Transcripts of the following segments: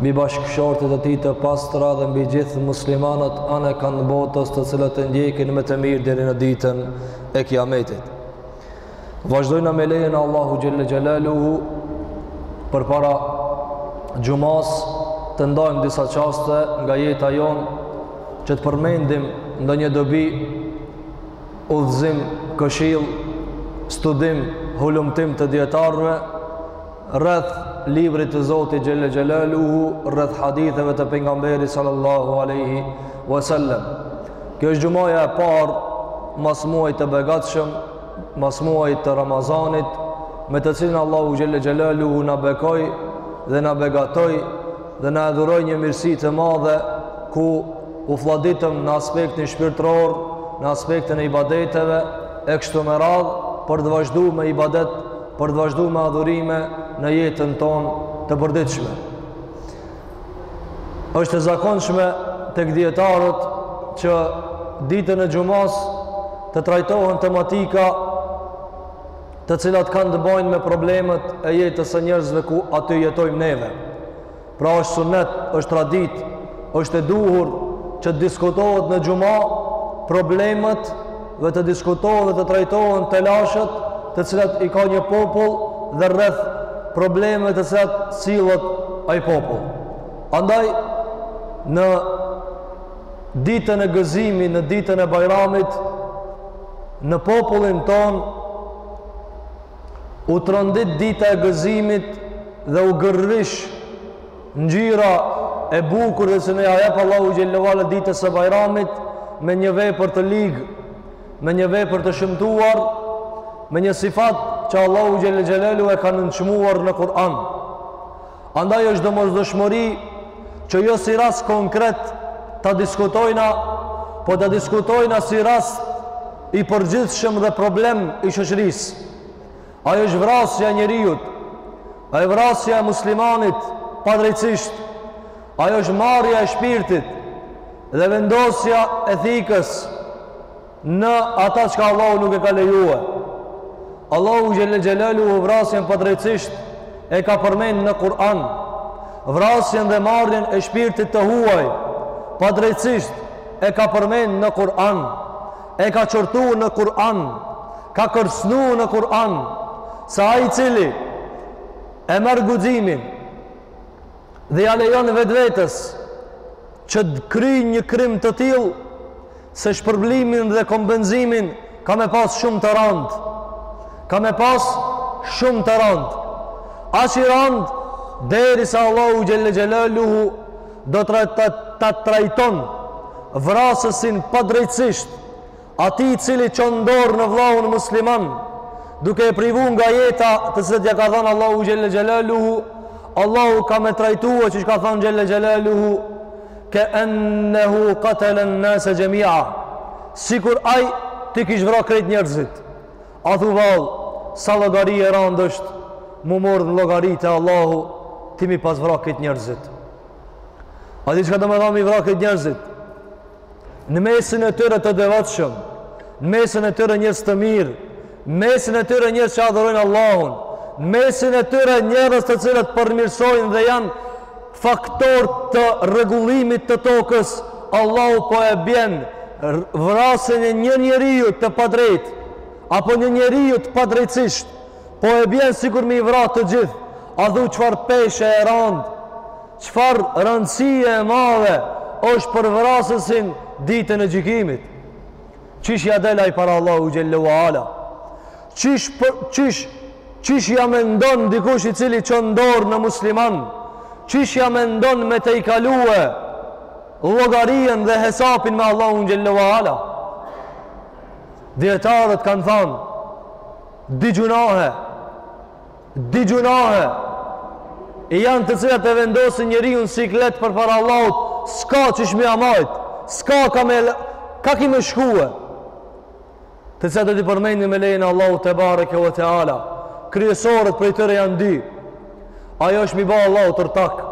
Mbi bashkëshortet e tij të pastra dhe mbi gjithë muslimanët anekanë botës të cilët e ndjekin me të mirë deri në ditën e Kiametit. Vazhdojmë me lejen e Allahu xhelle xhelaluhu përpara xhumasë të ndajmë disa çaste nga jeta jonë që të përmendim ndonjë dobi, udhëzim, këshill, studim, hulumtim të dijetarëve rreth librit të Zotit xhelle xhelaluhu rreth haditheve të pejgamberit sallallahu alaihi wasallam kjo është xhumaja e parë mas muajit të begatshëm mas muajit të Ramazanit me të cilin Allahu xhelle xhelaluhu na bekoi dhe na begatoi dhe na dhuroi një mirësi të madhe ku u fladitëm në aspektin shpirtëror në aspektin e ibadeteve e kështu me radhë për të vazhdu me ibadet për të vazhdu me adhurime në jetën tonë të përditshme. është e zakonshme tek dijetarët që ditën e xhumasë të trajtohen tematika të cilat kanë të bajnë me problemet e jetës së njerëzve ku aty jetojmë neve. Pra është sunet, është traditë, është e duhur që të diskutohet në xhuma problemet dhe të diskutohet dhe të trajtohen telashet të cilat i ka një popull dhe rreth problemeve të cilat sillet ai popull. Andaj, në ditën e gëzimit, në ditën e bajramit, në popullin tonë, U trondit dita e gëzimit dhe u gërrish ngjyra e bukur dhe që na ja jep Allahu xhelle ve ala ditës së Bajramit me një vepër të ligë, me një vepër të shëmtuar, me një sifat që Allahu xhelle xhelaluhu e ka nënçmuar në Kur'an. Andaj është domosdoshmëri që jo si rast konkret ta diskutojna, po ta diskutojna si rast i përgjithshëm dhe problem i shoqërisë. Ajo është vrasja e njeriut. Ajo është vrasja e muslimanit padrejtësisht. Ajo është marrja e shpirtit dhe vendosja e thikës. në ata çka Allahu nuk e ka lejue. Allahu xhelle xhelaluhu vrasjen padrejtësisht e ka përmend në Kur'an. Vrasjen dhe marrjen e shpirtit të huaj padrejtësisht e ka përmend në Kur'an. E ka qortu në Kur'an. Ka kërcnu në Kur'an. se ai i cili e merr guximin dhe ja lejon vetvetes që të kryjë një krim të tillë se shpërblimin dhe kompenzimin ka me pas shumë të rëndë. Ka me pas shumë të rëndë. Aq i rëndë derisa Allahu xhelle xhelaluhu do ta trajton vrasësin padrejtësisht Atij i cili çon dorë në vëllaun musliman, duke e privu nga jeta të cilat ja ka dhanë Allahu xhelle xhelaluhu, Allahu ka me trajtu ashtu si ka thanë xhelle xhelaluhu ke ennehu katele nnase xhemia. Sikur ai ti kish vra krejt njerëzit. A thu vallë, sa llogari e rand është m'u marr në llogari te Allahu ti mi pas vra krejt njerëzit. A di çka domethanë mi vra krejt njerëzit? në mesin e tyre të devotshëm, në mesin e tyre njerëz të mirë, në mesin e tyre njerëz që adhurojnë Allahun, në mesin e tyre njerëz të cilët përmirësojnë dhe janë faktor të rregullimit të tokës, Allahu po e bjen vrasjen e një njeriu të padrejt apo një njeriu padrejtësisht, po e bjen sikur me i vra të gjithë. A thu çfarë peshe e rand? Çfarë rëndësie e madhe është për vrasësin ditën e gjykimit? Qysh ja del ai para Allahu xhelle ve ala? Qysh për, qysh qysh ja mendon dikush i cili çon dorë në musliman? Qysh ja mendon me te i kalue llogarien dhe hesapin me Allahun xhelle ve ala? Dijetarët kanë thanë dy gjynahe Dy gjynahe janë të cilat e vendosin njeriun në siklet përpara Allahut, s'ka qysh me ja majt, s'ka ka me, ka kah me shkue, të cilat do t'i përmendin me lejen e Allahut tebareke ve teala, kryesoret prej tyre janë dy, ajo është mi ba Allahut ortak,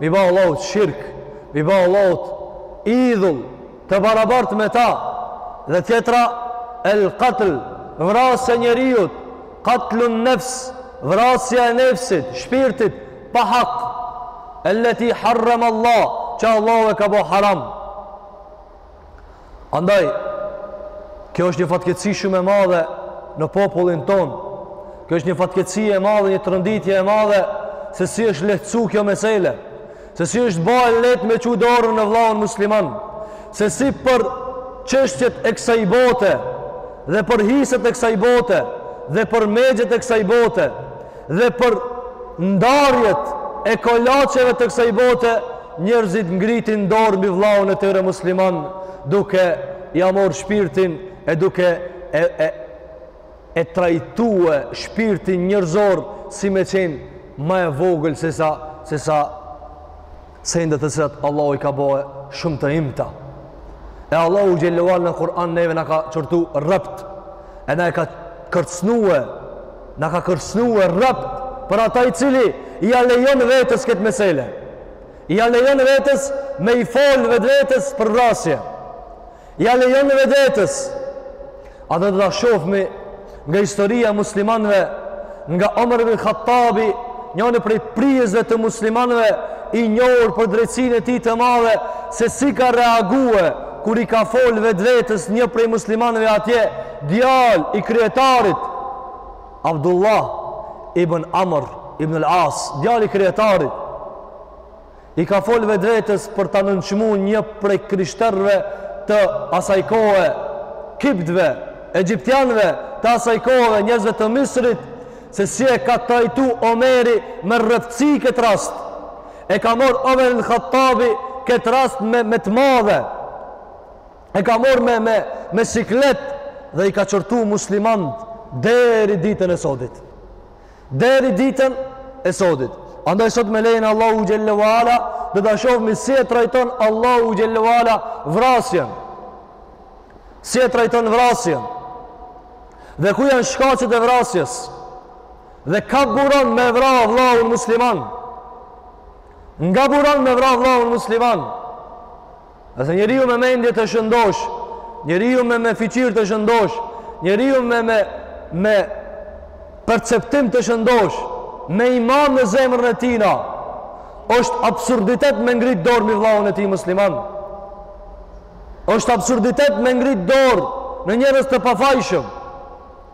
mi ba Allahut shirk, mi ba Allahut idhull, të barabartë me ta dhe tjetra el katl vrasja e njeriut katlun nefs vrasja e nefsit shpirtit pa hak el-leti harremallah që Allahu e ka bo haram andaj kjo është një fatkeqësi shumë e madhe në popullin tonë kjo është një fatkeqësi e madhe një tronditje e madhe se si është lehtësu kjo mesele Se si është ba e lehtë me çu dorën në vllaun musliman, se si për çështjet e kësaj bote, dhe për hiset e kësaj bote, dhe për megjet e kësaj bote, dhe për ndarjet e kolaçeve të kësaj bote, njerëzit ngritin dorë mbi vllaun e tyre musliman, duke ia marr shpirtin e duke e, e, e trajtue shpirtin njerëzor si me qenë ma e vogël se sa se sa sendet të cilat Allahu i ka bo shumë të imta e Allahu xhelle ve ala në Kur'an neve na ka qortu rrept e na e ka kërcnue na ka kërcnue rrept për ata i cili ia lejon vetes këtë mesele ia lejon vetes me i folë vetvetes për vrasje Ia lejon vetvetes. A dhe do ta shofmi nga historia e muslimanëve, nga Omer ibn Khattabi, njëri prej prijësve të muslimanëve i njohur për drejtësinë e tij të madhe, se si ka reague kur i ka fol vetvetes një prej muslimanëve atje, djalë i kryetarit Abdullah ibn Amr ibn al-As, djalë i kryetarit. i ka fol vetvetes për ta nënçmu një prej krishterëve të asaj kohe kiptëve egjiptianëve të asaj kohe njerëzve të Misrit se si e ka trajtu Omeri me rreptësi këtë rast e ka mor Omer ibn Khattabi këtë rast me, me të madhe e ka mor me, me, me siklet dhe i ka qortu muslimant deri ditën e sodit deri ditën e sodit. Andaj sot me lejen e Allahut xhelle ve ala do ta shofmi si e trajton Allahu xhelle ve ala vrasjen. Si e trajton vrasjen. Dhe ku janë shkaqet e vrasjes. Dhe ka buron me vra vllaun musliman. Nga buron me vra vllaun musliman. Edhe se njeriu me mendje të shëndosh, njeriu me me fiqir të shëndosh, njeriu me me me perceptim të shëndosh, me iman në zemrën e tina, është absurditet me ngrit dorë mi vllaun e tij musliman. Është absurditet me ngrit dorë në njerëz të pafajshëm.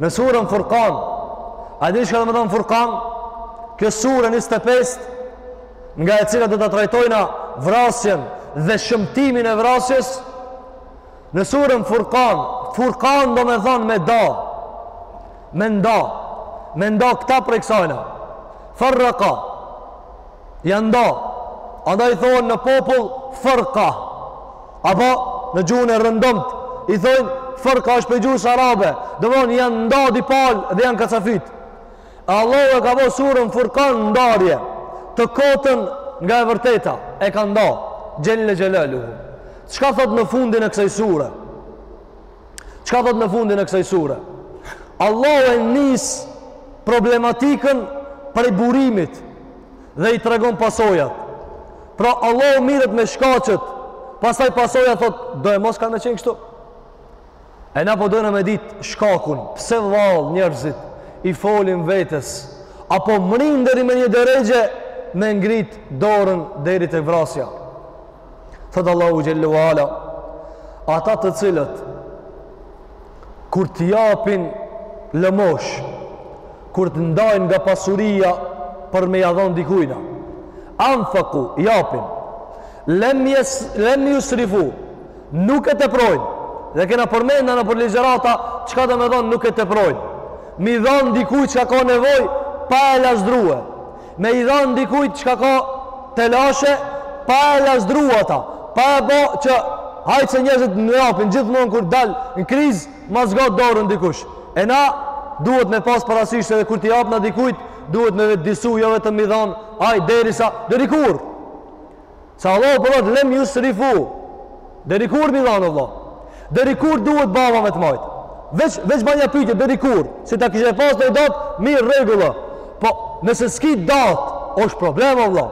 Në surën Furkan, a e dini çka domethonë Furkan? Kjo surja 25, nga e cila do ta trajtojna vrasjen dhe shëmtimin e vrasjes, në surën Furkan, Furkan domethonë me da, me nda, me nda këta prej kësajna, farraka, janë nda andaj i thonë në popull fërka apo në gjuhën e rëndomt i thonë fërka është prej gjuhës arabe domethonë janë nda dy palë dhe janë kacafit e Allahu e ka bo surën Furkan ndarje të kotën nga e vërteta e ka nda xhelle xhelaluhu çka thotë në fundin e kësaj sure Çka thotë në fundin e kësaj sure? Allahu e nis problematikën prej burimit dhe i tregon pasojat. Pra Allahu mirret me shkaqet, pastaj pasojat thotë, do e mos ka me qenë kështu. E na po dona me ditë shkakun, pse vallë njerëzit i folin vetës, apo mrrin deri me një derexhe me ngrit dorën deri te vrasja. Thotë Allahu Xhelle ue Ala, ata të cilët, kur të japin lëmosh, kur të ndajnë nga pasuria për me ia dhon dikujna, enfeku, japin, lem jusrifu, nuk e teprojnë, dhe kena përmend nëpër ligjërata, çka domethonë nuk e teprojnë, m'i dhanë dikuj çka ka nevojë, pa e lazdrue, me i dhanë dikujt çka ka telashe, pa e lazdru ata, pa e bo që hajt se njerëzit m'apin, gjithmonë kur dal në krizë, ma zgat dorën dikush. E na duhet me pas parasysh edhe kur t'i japna dikujt, duhet me vetëdijsu, jo vetëm m'i dhanë, hajt derisa, deri kur? Se Allahu po thotë lem jusrifu. Deri kur m'i dhanë vëlla? Deri kur duhet baba me të majt? Veç veç banja pyetje deri kur? Si ta kishe pas ni datë mirë rregull. Po nëse s'ki datë, është problem vëlla.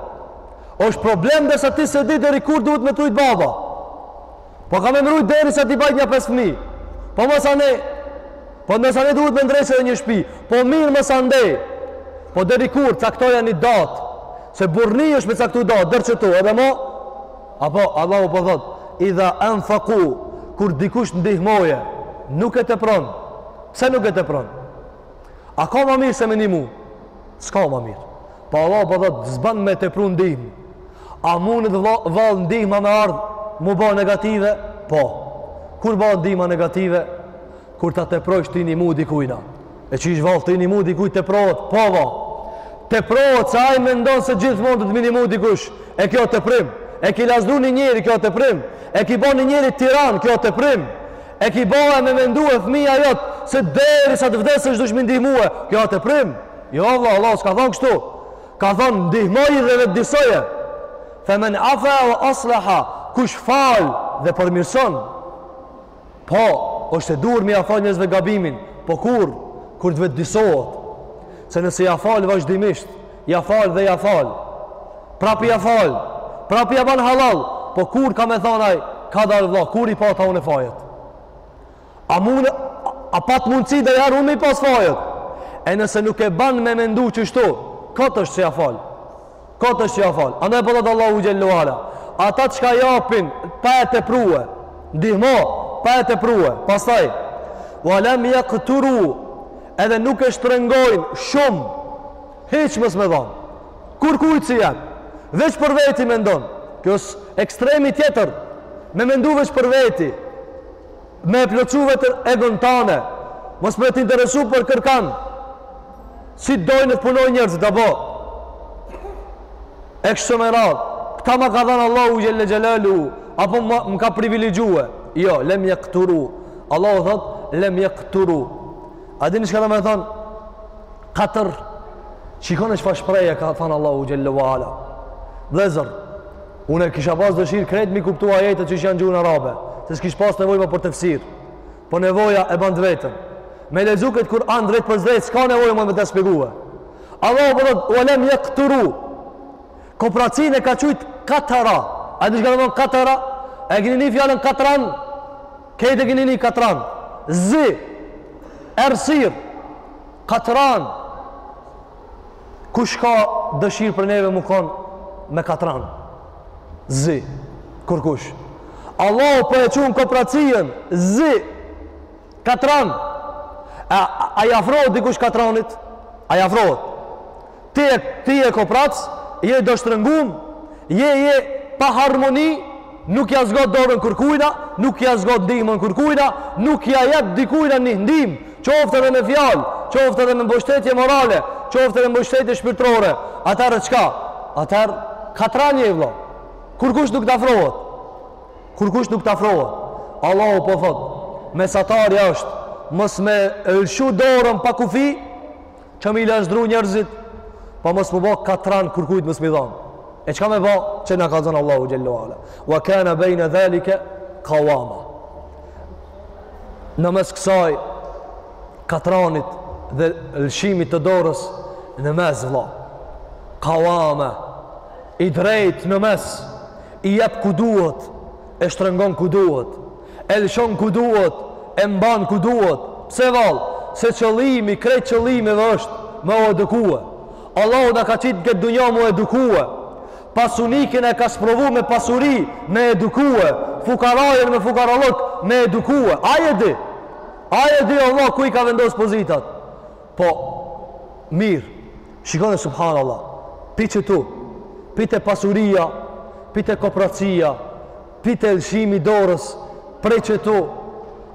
Është problem derisa ti s'e di deri kur duhet me t'rujt baba. Po ka me m'rujt derisa t'i baj nja pesë fmi. Po masanej, po masanej duhet me ndreq edhe një shpi. Po mirë masandej. Po deri kur, caktoja një datë. Se burrni është me caktu datë, deri qëtu, edhe mo. Apo, Allahu po thotë, idha enfeku, kur dikush ndihmoje, nuk e tepron. Pse nuk e tepron? A ka ma mirë se me nimu? S'ka ma mirë. Po Allahu po thotë, s'ban me tepru n'ndihmë. A mundet vallë ndihma me ardhë, m'u ba negative? Po. Kur bahet ndihma negative? Kur ta teprojsh t'i nimu dikujna. E qysh vallë t'i nimu dikuj teprohet? Po, vlla. Teprohet se ai mendon se gjithmonë duhet m'i nimu dikush. E kjo teprim. E ki lazdru një njeri, kjo teprim. E ki ba një njeri tiran, kjo teprim. E ki ba e me mendue fëmija jot, se derisa të vdesësh duhesh m'i ndihmue. Kjo teprim. Jo, vlla, Allahu s'ka thonë kështu. Ka thënë ndihmoj dhe vetëdijsoje. Femen afa ue aslaha, kush fal dhe përmirëson. Po, është e duhur me ia fal njerëzve gabimin, po kur kur të vetëdijsohet. Se nëse ia fal vazhdimisht, ia fal dhe ia fal. Prapë ia fal, prapë ia ban hallall, po kur ka me thanë ai, kadal vëlla, kur i pata unë fajet. A mund a pat mundësi najherë unë m'i pas fajet? E nëse nuk e ban me mendu qështu, kot është që ja fal. Kot është që ja fal. Andaj po thotë Allahu xhele ue ala. Ata që ka japin, pa e teprue. Ndihmo, pa e teprue. Pastaj, wa lam yaqturu, edhe nuk e shtrëngojnë shumë, hiç mos me dhanë kurkujt. Si janë? Veç për veti mendon. Kjo është ekstremi tjetër. Me mendu veç për veti. me e plotësu vetëm egon tane mos me të interesu për kërkan si të dojnë të punojnë njerëzit apo e kështu me radhë këta ma ka dhanë Allahu xhele xhelaluhu apo më ka privilegjue jo, lam yaqturu Allahu thot, lam yaqturu a dini çka do me thanë katr shikone çfarë shprehje ka thanë Allahu xhele ue ala vëllezër Unë e kisha pas dëshirë krejt m'i kuptu ajetet qysh janë në gjuhën arabe, se s'kish pas nevojë ma për tefsir. Po nevoja e ban të veten. Me lexu këtë Kur'an drejtpërdrejt, s'ka nevojë ma me ta shpjegue. Allahu po thotë, "Wa lam yaqturu." Kopracinë e ka qujt katara. A di çka do të thotë katara? E keni ni fjalën katran? Krejt e keni ni katran. Zi. Errësirë. Katran. Kush ka dëshirë prej neve me u konë me katran? Zi, kurkush. Allahu po e qunë kopracinë, zi, katran. A, a, a i afrohet dikush katranit? A i afrohet? Ti je, ti je koprac, je dorështrëngum, je, je pa harmoni, Nuk ja zgat dorën kërkujna, nuk ja zgat ndihmën kërkujna, nuk ja jep dikujna një ndihmë, qoftë edhe me fjalë, qoftë edhe me mbështetje morale, qoftë edhe me mbështetje shpirtërore. Atëherë çka? Atëherë katran je vëlla. Kurkush nuk të afrohet. Kurkush nuk të afrohet. Allahu po thot, mesatarja është mos me lëshu dorën pa kufi, që m'i lazdru njerëzit, po mos m'u ba katran, kurkujt mos me i dhanë. E çka me ba që na kallzon Allahu xhele ue ala? Wa kena bejne dhalike kawama. Në mes kësaj katranit dhe lëshimit të dorës në mes vëlla. Kawama. I drejtë në mes. I jep ku duhet. e shtrëngon ku duhet, e lëshon ku duhet, e mban ku duhet. Pse vallë? Se qëllimi, krejt qëllimi dhe është me u edukue. Allahu na ka qitë në këtë dunja m'u edukue. Pasanikun e ka sprovu me pasuri, me edukue. Fukarajen me fukarallëk, me edukue. Ai e di, ai e di Allahu ku i ka vendos pozitat. Po, mirë, shikoni subhanallah, pi qetu, pi te pasuria, pi te kopracia, pi te lëshimi i dorës, prej qetu,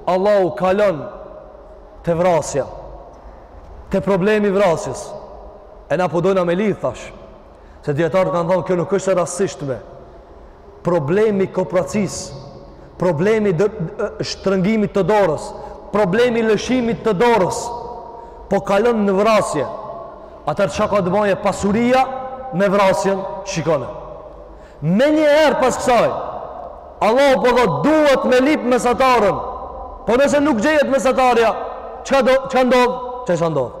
Allahu kalon te vrasja, te problemi i vrasjes, e na po dojna me lidhë, thashë, Se dijetarët kanë thonë, kjo nuk është e rastësishme. Problemi i kopracisë, problemi i shtrëngimit të dorës, problemi i lëshimit të dorës, po kalon në vrasje. Atëherë çka ka të bëjë pasuria me vrasjen, shikone. Menjëherë pas kësaj, Allahu po thotë duhet me lyp mesatarën, po nëse nuk gjehet mesatarja, çka ndodh? Çka ndodh?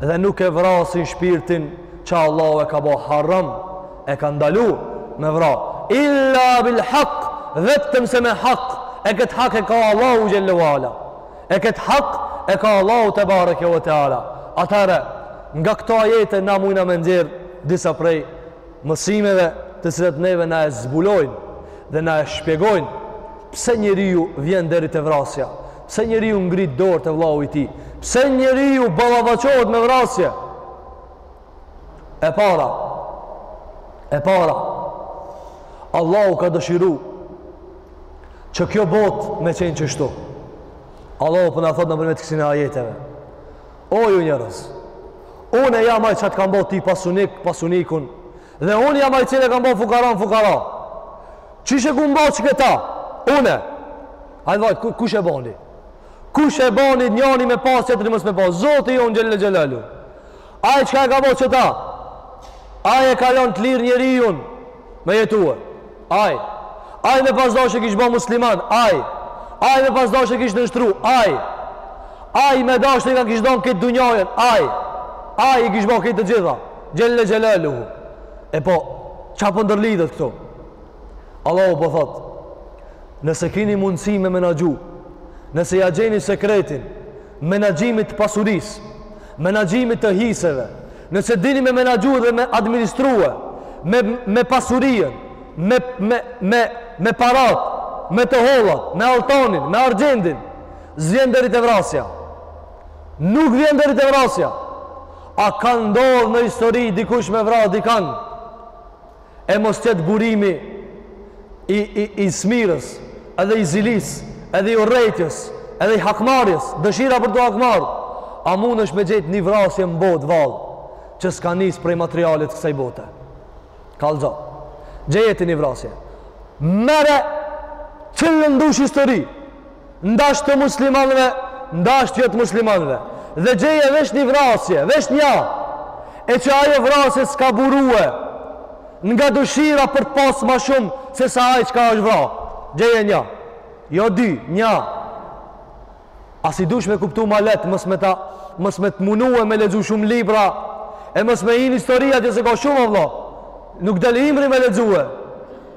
dhe nuk e vrasin shpirtin që Allahu e ka bo haram e ka ndalu me vra illa bil hak vetëm se me hak e këtë hak e ka Allahu xhel-le ue ala e këtë hak e ka Allahu tebareke ue teala atëherë nga këto ajete na mujna me nxjerrë disa prej mësimeve të cilat neve na e zbulojnë dhe na e shpjegojnë pse njeriu vjen deri te vrasja Pse njeriu ngrit dorë te vllau i tij? Pse njeriu ballafaqohet me vrasje? E para. E para. Allahu ka dëshiru që kjo botë me qenë qështu. Allahu po na thotë nëpërmjet kësi ajeteve. O ju njerëz, unë jam ai që të kam bo ty pasunik, pasunikun, dhe unë jam ai që e kam bo fukaranë, fukara. Qi e kum ba qëta? Unë. Hajde vajtë, ku, kush e bani? Kush e bani njanin me pas, tjetrin mos me pas? Zoti jonë xhel-le xhelaluhu. Ai çka e ka bo qëta? Ai e ka lon të lirë njeriun me jetu. Ai. Ai me pas dashtë e kish bo musliman. Ai. Ai me pas dashtë e kish nënshtru. Ai. Ai me dashtë ia kish dhon këtë dunjanë. Ai. Ai i kish bo këto të gjitha. Xhel-le xhelaluhu. E po, ça po ndërlidhet këtu? Allahu po thotë, nëse kini mundësi me menaxhu, nëse ia gjeni sekretin menaxhimit të pasurisë, menaxhimit të hiseve, nëse dini me menaxhu dhe me administru, me, me pasurinë, me, me, me, me paratë, me të hollat, me alltanin, me argjendin, s'vjen deri te vrasja. Nuk vjen deri te vrasja. A ka ndodh në histori dikush me vra dikan? E mos qenë burimi i, i, i smirës, edhe i zilisë, edhe i urrejtjes, edhe i hakmarjes, dëshira për t'u hakmarrë. A mund është me gjetë një vrasje në botë vallë, që s'ka nisë prej materialit të kësaj bote. Kallëzo. Gjejeni një vrasje. Merre, cilën dush histori. Ndasht të muslimanëve, ndasht jo të muslimanëve. Dhe gjeje veç një vrasje, veç nja, e që ajo vrasje s'ka burue nga dëshira për t'pas ma shumë se sa aj çka është vra. Gjeje nja. Jo dy, nja. A si dush me kuptu ma letë, mos me, ta, mos me t'munue me lexu shumë libra, e mos me hi n'historia, se ka shumë, Allah. Nuk del ymri me lexue.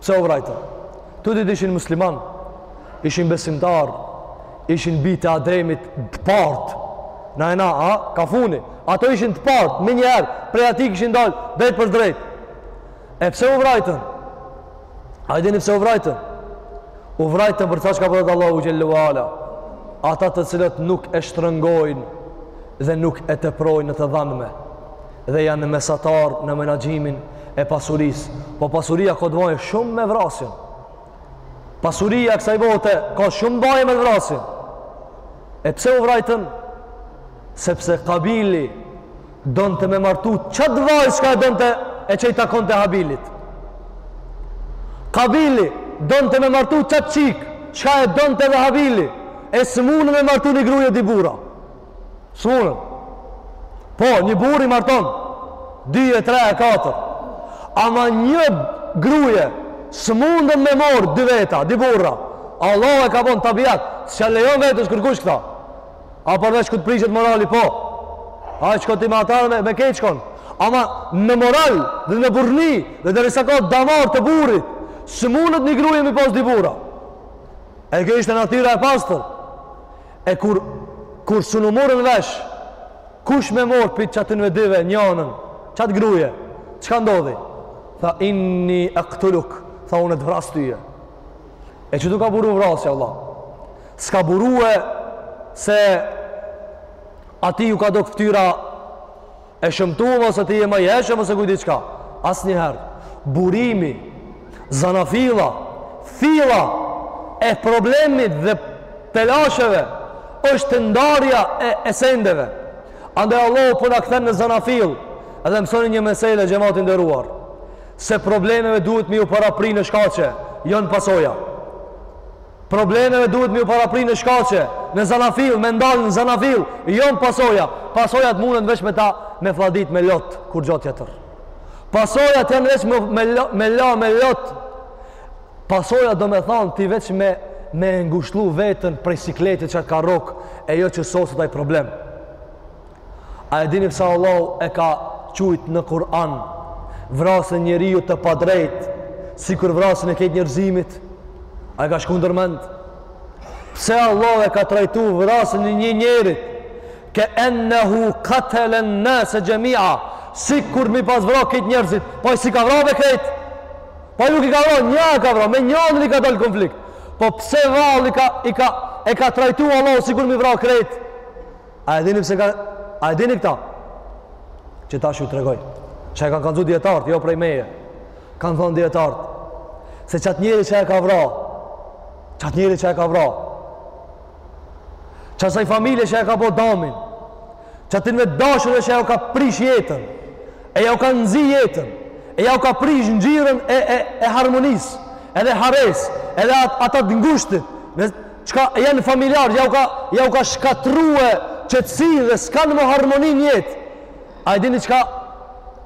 Pse u vrajtën? Të dy ishin musliman, ishin besimtar, ishin bijtë e Ademit të partë. Na e na, a? Ka funi. Ato ishin të partë, menjëherë, prej atij kishin dalë, drejt për drejt. E pse u vrajtën? A i dini pse u vrajtën? U vrajtën për qat çka po thotë Allahu Xhelle ue Ala. Ata të cilët nuk e shtrëngojnë dhe nuk e teprojnë në të dhanme. dhe janë mesatar në menaxhimin e pasurisë, po pasuria ka të bajë shumë me vrasjen. Pasuria e kësaj bote ka shumë t'baje me vrasjen. E pse u vrajtën? Sepse Kabili donte me martu qat vajzë çka e donte e që i takonte Habilit. Kabili donte me martu qat çikë, çka e donte dhe Habili, e s'munen me martu një gruje dy burra. S'munet. Po, një burrë i marton, dy e tre e katër. Ama një gruje, s'munden me marrë dy veta, dy burra. Allahu e ka bon tabiat, s'ja lejon vetes kërkush këta. A përveç ku t'prishet morali, po. A i çkon ti me ata, me, me ke çkon. Ama në moral dhe në burrni dhe derisa ka damar të burrit, s'mundet një gruje me pas dy burra. E kjo ishte natyra e pastër. E kur, kur s'un u morën vesh, kush me marrë prej qatyne dyve njanën, qatë gruje, çka ndodhi? Tha, inni ektuluk, tha, une të vras tyje. E qitu ka buru vrasja, Allah. S'ka burue se atij ju ka dok ftyra E shëmtume ose ti je ma i hijshëm ose kujt diçka. Asnjëherë. Burimi, zanafilla, filla e problemit dhe telasheve është ndarja e, e sendeve. Andaj Allahu po na kthen në zanafillë. Edhe mësoni një mesele xhemat i nderuar. Se problemeve duhet me ju parapri në shkaqe, jo në pasoja. Problemeve duhet me ju parapri në shkaqe, në zanafillë, me ndal në zanafillë, jo në pasoja. Pasojat munden veç me ta me fladit me lot, kurgjo tjetër. Pasojat janë veç me, me, me la me lot. Pasojat domethonë ti veç me, me ngushllu veten prej sikletit që t'ka rrok, e jo që soset aj problem. A e dini pse Allahu e ka qujt në Kur'an vrasjen e njeriut të padrejt sikur vrasjen e kejt njerzimit? A e ka shku ndërmend? Pse Allahu e ka trajtu vrasjen e një njerit ke ennehu katelen nase xhemia sikur mi pas vra kejt njerzit po s'i ka vra be kejt po nuk i ka vra një e ka vra me njanin i ka dalë konflikt po pse vallë ka, i ka, e ka trajtu Allahu sikur mi vra krejt A e dini pse ka A e dini këta? Qe tash ju tregoj. Çka kanë kallzu dijetart, jo prej meje. Kan thon dijetart. Se qat njeri që e ka vra. Qatij njerit që ja ka vra. Qasaj familje që ja ka bo damin. Qatyne të dashurve që ja u ka prish jetën. E ja u ka nxi jetën. E ja u ka prish ngjyrën e e e harmonisë, edhe haresë, edhe ata të ngushtit. Çka janë familjarë, ja u ka, ja u ka shkatrrue qetësinë dhe s'kanë më harmoni n'jetë. A e dini çka,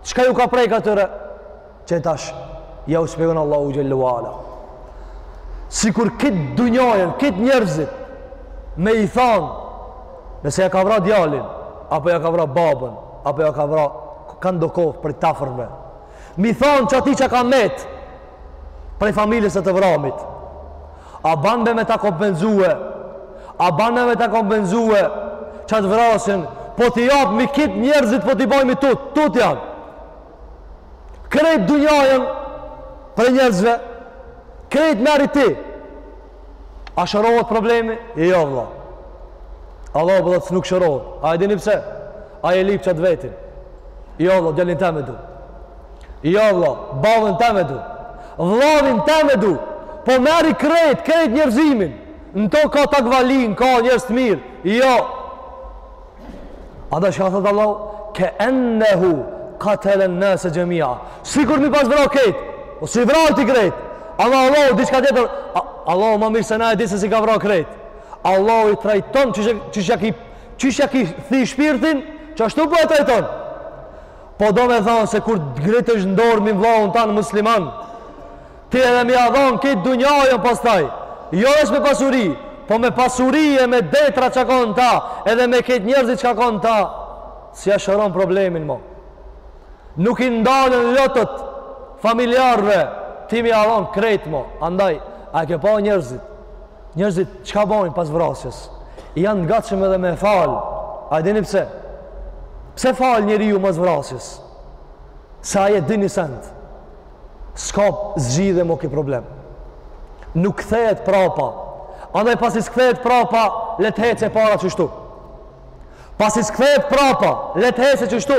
çka ju ka prek atyre? Qe tash, ja u shpjegon Allahu xhel-le ve ala. Sikur kejt dunjajën, kejt njerëzit, me i thanë, nëse ja ka vra djalin, apo ja ka vra babën, apo ja ka vra, kando koftë prej t'afërmve, Mi than qatij që ka met Prej familjes së të vramit A ban be me ta kompenzue A ban be me ta kompenzue Qat vrasjen Po t'i japmi kejt njerëzit Po t'i bojmi tut Tut janë Krejt dunjajën Prej njerëzve Krejt merri ti A shërohet problemi? Jo, vlla. Allah për po dhe të nuk shërohet. A e dini pse? Ai e lyp qat t'vetin. Jo vëlla, djalin tem e du. Jo vëlla, babën tem e du. Vllavin tem e du. Po merri krejt, krejt njerëzimin. Në to ka takvali, ka njerëz të mirë. Jo. A e di çka thotë Allahu? Ke ennehu katelen nase xhemia. Sikur mi pas vra krejt. Po s'i vrajti krejt. Ama Allahu, diçka tjetër. Allahu ma mirë se na e di se s'i ka vra krejt. Allahu i trajton qysh ja ki Qysh ja ki thy shpirtin, qashtu po e trajton. Po domethonë se kur të ngritësh ti dorë mi vllaun tan musliman, ti edhe me ia dhonë kejt dunjajën pastaj, jo veç me pasuri, po me pasuri e me detra që ka në ta, edhe me kejt njerëzit që ka në ta, s'ia shëron problemin mo. Nuk i ndalen lotët familjarve, ti me ia dhonë krejt mo, andaj, a e ke pa njerëzit, Njerëzit çka bëjnë pas vrasjes? Janë të gatshëm edhe me fal. A dini pse? Pse fal njeriu pas vrasjes? Se ai e din ni send. S'ka zgjidhje mo ky problem. Nuk kthehet prapa. Andaj pasi s'kthehet prapa, le të hecë para qeshtu. Pasi s'kthehet prapa, le të hecë qeshtu.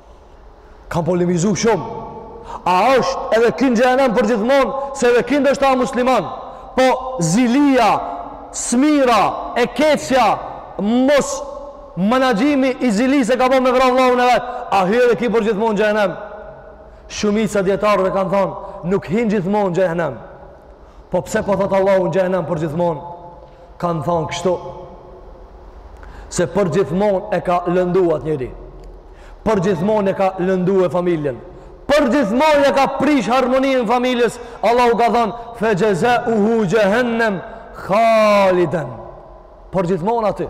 Kanë polemizu shumë. A është edhe ky n'xhehenem përgjithmonë, se edhe ky është musliman. Po zilia, smira, e keqja, mosmenaxhimi i zilisë e ka bo me vra vllaun e vet. A hyn edhe ky përgjithmonë n'xhehenem. Shumica e dijetarëve kanë thonë, nuk hin gjithmonë n'xhehenem. Po pse po thotë Allahu në xhehenem përgjithmonë? kanë thonë kështu se përgjithmonë e ka lëndu at njeri përgjithmonë e ka lëndue familjen përgjithmonë e ka prish harmoninë e familjes Allahu ka thonë fe xhezauhu xhehennem haliden përgjithmonë aty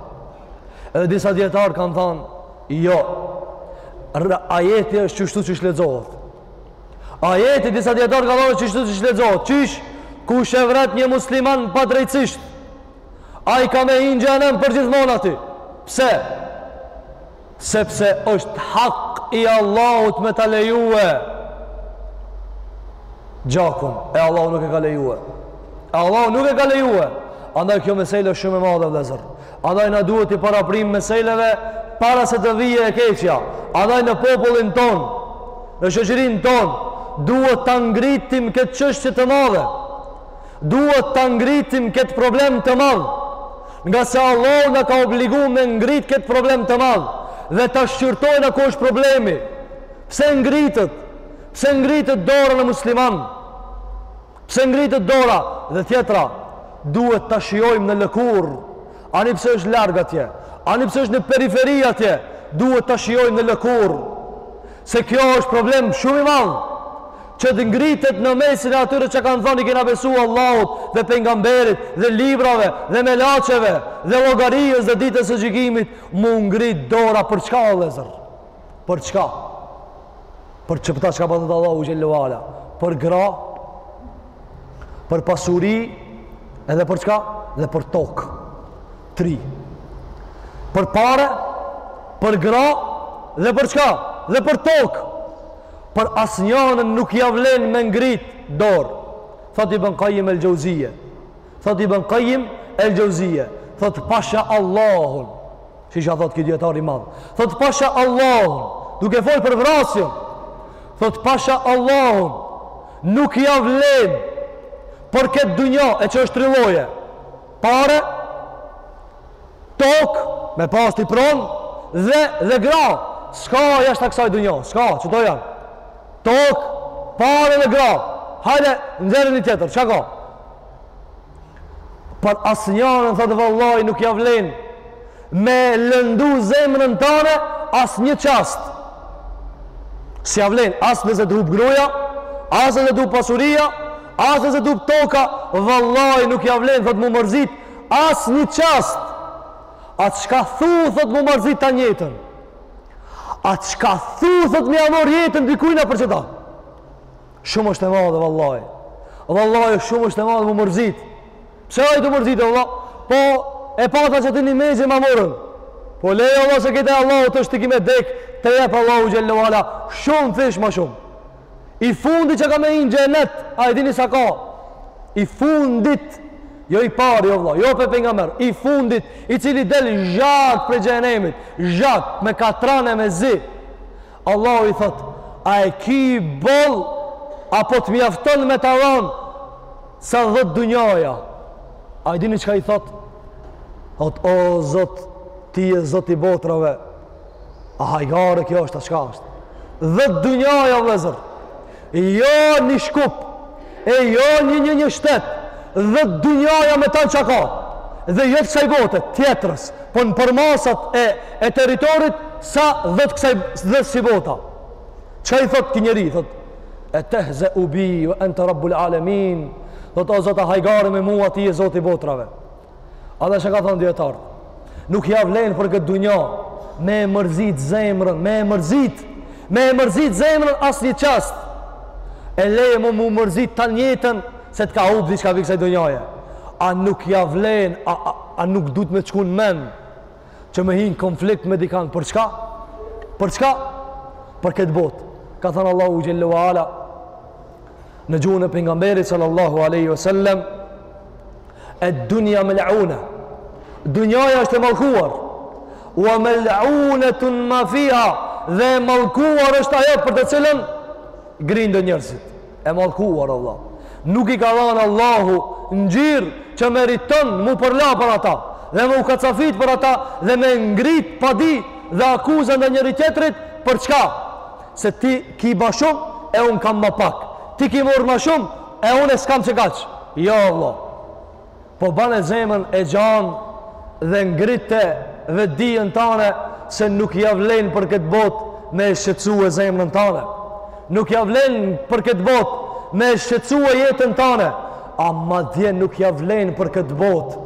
edhe disa dijetarë kanë thonë jo ajeti është qeshtu qysh lexohet Ajeti disa dijetarë kanë thënë qeshtu qysh lexohet. Qysh, kush e vret një musliman padrejtësisht. Ai ka me hi n'xhehenem përgjithmonë aty. Pse? Sepse është hak i Allahut me ta lejue. Gjakun, e Allahu nuk e ka lejue. E Allahu nuk e ka lejue. Andaj kjo mesele është shumë e madhe vllezër. Andaj na duhet t'i paraprijmë meseleve para se të vijë e keqja. Andaj në popullin tonë, në shoqërinë tonë, duhet ta ngritim këtë çështje të madhe. Duhet ta ngritim këtë problem të madh. Ngase Allahu na ka obligu me ngrit këtë problem të madh dhe ta shqyrtojmë ku është problemi. Pse ngritet? Pse ngritet dora e muslimanit? Pse ngritet dora dhe tjetra duhet ta shijojmë në lëkurë ani pse është larg atje ani pse është në periferi atje duhet ta shijojmë në lëkurë se kjo është problem shumë i madh që të ngritet në mesin e atyre që kanë thënë i kena besu Allahut dhe pejgamberit dhe librave dhe melaqeve dhe llogarisë dhe ditës së gjykimit m'u ngrit dora për çka o vllezër për çka për qeto çka pat thënë Allahu xhel-le ue ala, për gra, për pasuri, edhe për çka, dhe për tokë. Tri. Për pare, për gra, dhe për çka, dhe për tokë. Për asnjënën nuk ia vlen me ngrit dorë. Thotë Ibn Kajim el-Xheuzije. Thot Ibn Qayyim El Jauziye, thot pasha Allahun. Siç thot ky dijetar i madh. Thot pasha Allahun, duke fol për vrasjen. Thot pasha Allahun, nuk ja vlen për këtë dunja e çë është trilogji. Pare, tok, me pas ti pron dhe, dhe gra. S'ka jashtë kësaj dunja, s'ka, qëto janë. Tok, pare dhe gra. Hajde, nxjerr ni tjetër, çka ka? Për asnjërën, thotë vallahi, nuk ja vlenë. Me lëndu zemrën tane, asnjë çast. S'ja vlenë, as nëse të hupë gruja, as nëse të hupë pasuria, as nëse të hupë toka, vallahi, nuk ja vlenë, thotë mu mërzit, asnjë çast. A çka thu, thotë mu mërzit tan jetën. A çka thu, thotë me ja marr jetën, dikujna për qëta. Shumë është e madhe vallahi. Vallahi shumë është e madhe, mu mërzit. Pse ai t'u mërzit vlla? Po e pata që ti një mezi më morën. Po lejo Allah se këtë Allah t'i shti, ki me dek, të jep Allahu xhelle ue ala. Shumëfish ma shumë. I fundit që ka me hi n'xhenet, a e dini sa ka? I fundit, jo i pari, jo vlla, jo pejgamber, i fundit, i cili del zhak për xhehenemit, zhak me katrane me zi, Allahu i thot, a e ki boll, apo të mjafton me të dhanë, sa dhet dunjaja. A i dini çka i thot? Thot, o zot, ti je Zoti i botrave, a hajgare kjo është, a çka është? Dhet dunjaja, vllezër, Jo një shkup, e jo një një një shtet, dhet dynjaja me tan çka ka, dhe jo të kësaj bote, tjetrës, po në përmasat e, e territorit, sa dhet kësaj, dhet si bota. Çka i thot ky njeri, thot, e tehzeu bi, ue ente rabbul alemin, thot, o Zot, a hajgare me mua ti je Zoti i botrave. Edhe çka kan thanë dijetarët, nuk ja vlenë për këtë dunja me e mërzit zemrën, me e mërzit, me e mërzit zemrën asnjë çast. E leje mo m'u mërzit tan jetën se të ka hupë diçka pi kësaj dunjaje. A nuk ja vlenë, a, a, a nuk duhet me shku në menë, që me hinë konflikt me dikan, për çka? Për çka? Për këtë botë. Ka thanë Allahu Xhelle ue Ala, në gjuhën e pejgamberit sallallahu alaihi wasallam ed-dunya mal'una dunjaja është e mallkuar wa mal'unatun ma fiha dhe e mallkuar është ajo për të cilën grinden njerëzit e mallkuar Allah nuk i ka dhanë Allahu vlerë që meriton mu përla për ata dhe mu kacafit për ata dhe me ngrit padi dhe akuza ndaj njëri tjetrit për çka se ti ki ba shumë e unë kam ma pak ti ki marrë ma shumë e unë e s'kam që kaq ja Allah po bane zemrën e gjan dhe ngrite dhe dijën tane se nuk ia vlen për këtë botë me e shqetsue zemrën tane nuk ia vlen për këtë botë me e shqetsue jetën tane a madje nuk ia vlen për këtë botë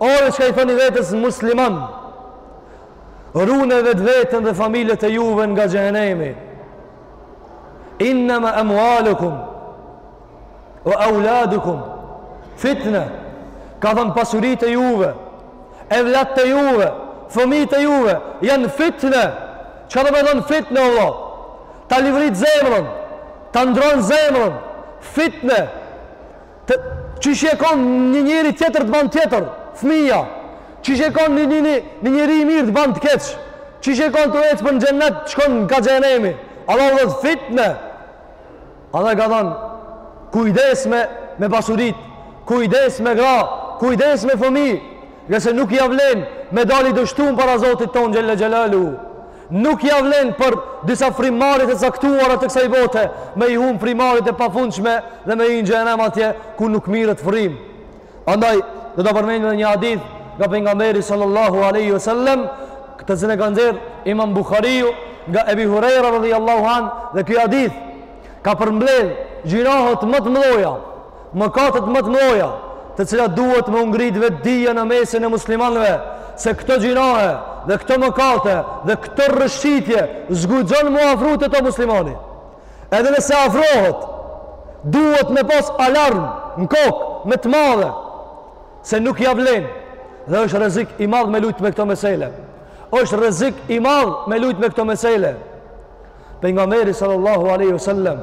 Ore çka i thoni vetes musliman Rune vetveten dhe familjet e juve nga xhehenemi Innama emualukum ue euladukum Fitne Ka thënë pasurit e juve Evlatët e juve Fëmijt e juve Janë fitne Çka do me thënë fitne vallah Ta livrit zemrën Ta ndronë zemrën Fitne Të, qysh je kon një njeri tjetër të ban tjetër, fëmija. Qysh je kon një, një, një, një njeri i mirë të ban të keq. Qysh je kon tu ecë për në xhennet të çon ka xhehenemi. Allahu i thotë fitne. Allahu ka thonë, kujdes me, me pasurit, kujdes me gra, kujdes me fëmij, se nuk ia vlen me dal i dështun para Zotit tonë xhele xhelaluhu Nuk ia vlen për disa frymarrje të caktuara të kësaj bote me i humbë frymarrjet e pafundshme dhe me hyjë në xhehenem atje ku nuk merret frymë. Andaj, do ta përmendim edhe një hadith nga pejgamberi sallallahu alaihi wasallam, këtë që e ka nxjerr Imam Buhariu nga Ebi Hurejra radhiyallahu an dhe ky hadith ka përmbledh gjynahet më të mëdha Mëkatet më të mëdha, të cilat duhet me u ngrit vetëdija në mesin e muslimanëve, se këto gjynahe dhe këto mëkate dhe këto rrëshqitje s'guxon m'u afru te to muslimani. Edhe nëse afrohet, duhet me pas alarm në kokë, me të madhe, se nuk ia vlen dhe është rrezik i madh me lut me këto mesele është rrezik i madh me lujt me këto mesele pejgamberi sallallahu alaihi wasallam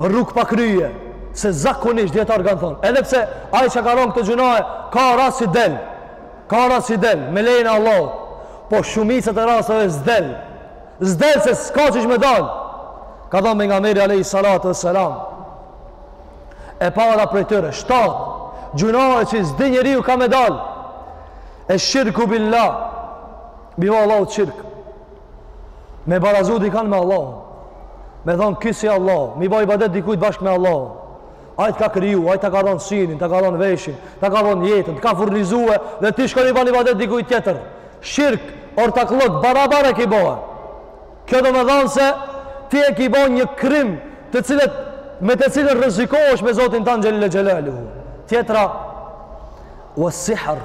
rrugë pa krye, se zakonisht dijetarët kanë thonë, edhe pse ai që ka ra në këto gjynahe, ka rast që del, ka rast që del, me lejen e Allahut, po shumicën e rasteve s'del, s'del se s'ka qysh me dalë, ka thonë pejgamberi alejhi salatu ue selam, e para prej tyre, shtatë, gjynahe që s'di njeriu ka me dalë, esh-shirku billah, me i ba Allahut shirk, Me barazu dikan me Allahun. Me thonë ky si Allahu. M'i ba ibadet dikujt bashkë me Allahun. Ai të ka kriju, ai ta ka dhonë synin, ta ka dhonë veshin, ta ka dhonë jetën, të ka furnizue dhe ti shkon i ban ibadet dikujt tjetër. Shirk, ortakllëk, barabar e ki bo. Kjo do me thonë se ti e ki bo një krim të cilit me të cilën rrezikohesh me Zotin tan Xhele Xhelaluhu. Tjetra ues-sihr,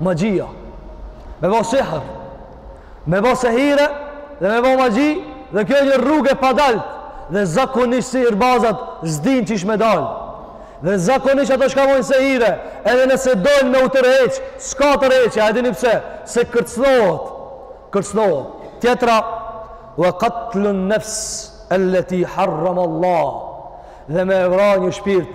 magjia. Me bo sihr. me bo sehire dhe me bo magji dhe kjo një rrugë e padalt dhe zakonisht sihirbazat zdin qysh me dal dhe zakonisht ato çka bojnë sehire edhe nëse dojnë me u tërheq s'ka tërheqje, a e dini pse se kërcnohet kërcnohet tjetra wa katlun nefs el-leti harram Allah dhe me vra një shpirt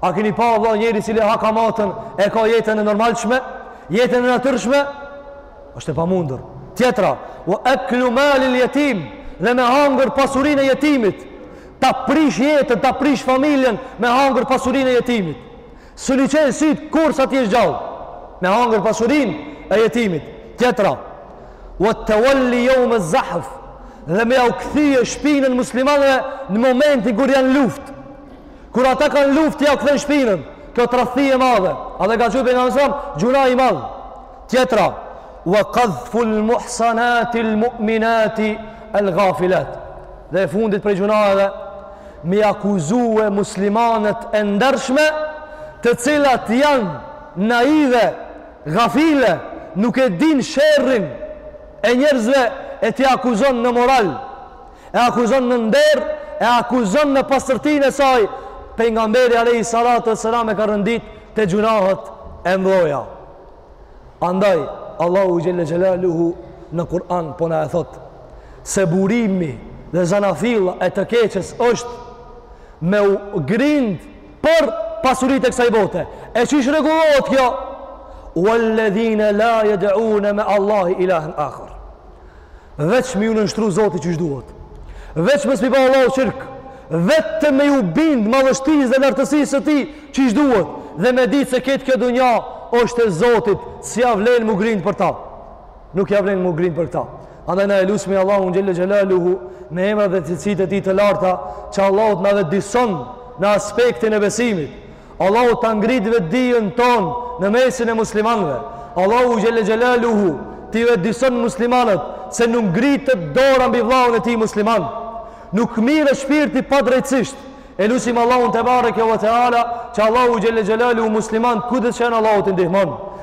A keni pa vëlla njeri i cili ha kamatën e ka jetën e normalshme, jetën e natyrshme? Është e pamundur. Tjetra, wa aklu malil yatim, dhe me hangër pasurinë e jetimit. Ta prish jetën, ta prish familjen me hangër pasurinë e jetimit. S'un e qet sikur sa të jesh gjallë, me hangër pasurinë e jetimit. Tjetra, wa tawalli jome zahf, dhe me ja u kthy shpinën muslimanëve në momentin kur janë n'luftë. Kur ata kanë luftë ti ja kthen shpinën. Kjo tradhti e madhe. Edhe ka thënë pejgamberi a.s. gjunah i madh. Tjetra wa qadhful muhsanatil mu'minati al-ghafilat. Dhe e fundit prej gjunaheve me i akuzue muslimanet e ndershme të cilat janë naive, gafile, nuk e din sherrin e njerëzve e t'i akuzon në moral. e akuzon në nder, e akuzon në pastërtinë e saj, pejgamberi alayhi salatu wassalam e ka rëndit te gjunahet e mdhoja. Andaj Allahu xhelle xhelaluhu në Kur'an po na e thot se burimi dhe zanafilla e të keqës është me u grind për pasuritë e kësaj bote. E qysh rregullohet kjo? Walledhine la jedëune me Allahi ilahen akhar. veç me ju nënshtru Zotit qysh duhet, veç mos me i ba Allahut shirk, vetëm me ju bind madhështisë dhe lartësisë së tij qysh duhet, dhe me ditë se krejt kjo dunja është e Zotit, s'ja vlen m'u grind për këta. Nuk ja vlen m'u grind për këta. Andaj na e lusmi Allahun xhelle xhelaluhu, me emra dhe cilësitë e tij të larta, që Allahu të na vetëdijson në aspektin e besimit, Allahu ta ngrit vetëdijën tonë në mesin e muslimanëve. Allahu xhelle xhelaluhu t'i vetëdijson muslimanët se nuk ngritet dora mbi vllahun e tij musliman. Nuk mirret shpirti padrejtësisht. E lusim Allahun tebareke ve teala që Allahu xhelle xhelaluhu muslimanët kudo që janë Allahu t'i ndihmon.